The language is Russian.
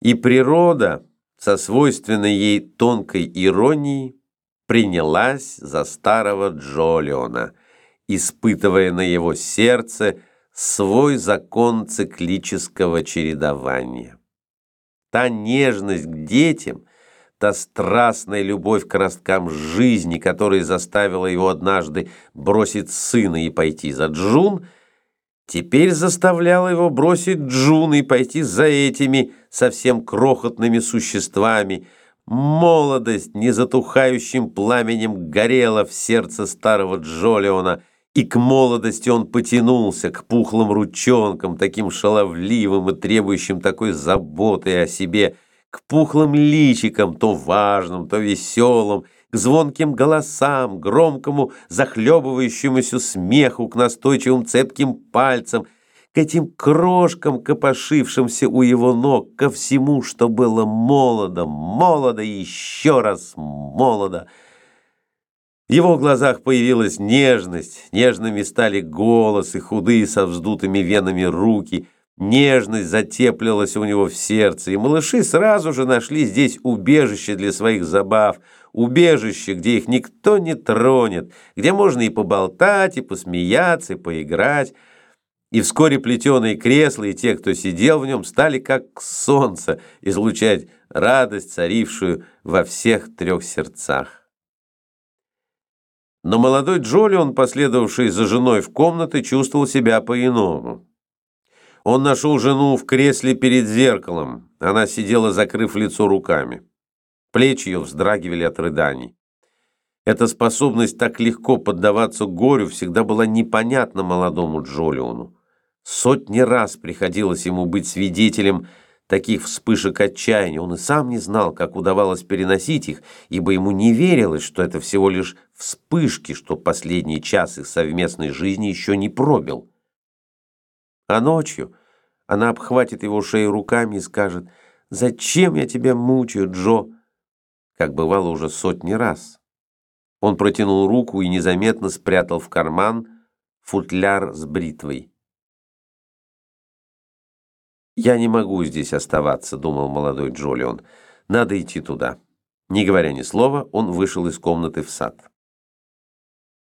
И природа, со свойственной ей тонкой иронией, принялась за старого Джолиона, испытывая на его сердце свой закон циклического чередования. Та нежность к детям, та страстная любовь к росткам жизни, которая заставила его однажды бросить сына и пойти за Джун – теперь заставляла его бросить Джун и пойти за этими совсем крохотными существами. Молодость незатухающим пламенем горела в сердце старого Джолиона, и к молодости он потянулся, к пухлым ручонкам, таким шаловливым и требующим такой заботы о себе, к пухлым личикам, то важным, то веселым, к звонким голосам, громкому захлебывающемуся смеху, к настойчивым цепким пальцам, к этим крошкам, копошившимся у его ног, ко всему, что было молодо, молодо и еще раз молодо. В его глазах появилась нежность, нежными стали голос и худые со вздутыми венами руки — Нежность затеплилась у него в сердце, и малыши сразу же нашли здесь убежище для своих забав, убежище, где их никто не тронет, где можно и поболтать, и посмеяться, и поиграть. И вскоре плетеные кресла и те, кто сидел в нем, стали как солнце излучать радость, царившую во всех трех сердцах. Но молодой Джолион, последовавший за женой в комнаты, чувствовал себя по-иному. Он нашел жену в кресле перед зеркалом. Она сидела, закрыв лицо руками. Плечи ее вздрагивали от рыданий. Эта способность так легко поддаваться горю всегда была непонятна молодому Джолиону. Сотни раз приходилось ему быть свидетелем таких вспышек отчаяния. Он и сам не знал, как удавалось переносить их, ибо ему не верилось, что это всего лишь вспышки, что последний час их совместной жизни еще не пробил. А ночью она обхватит его шею руками и скажет «Зачем я тебя мучаю, Джо?» Как бывало уже сотни раз. Он протянул руку и незаметно спрятал в карман футляр с бритвой. «Я не могу здесь оставаться», — думал молодой Джолион. «Надо идти туда». Не говоря ни слова, он вышел из комнаты в сад.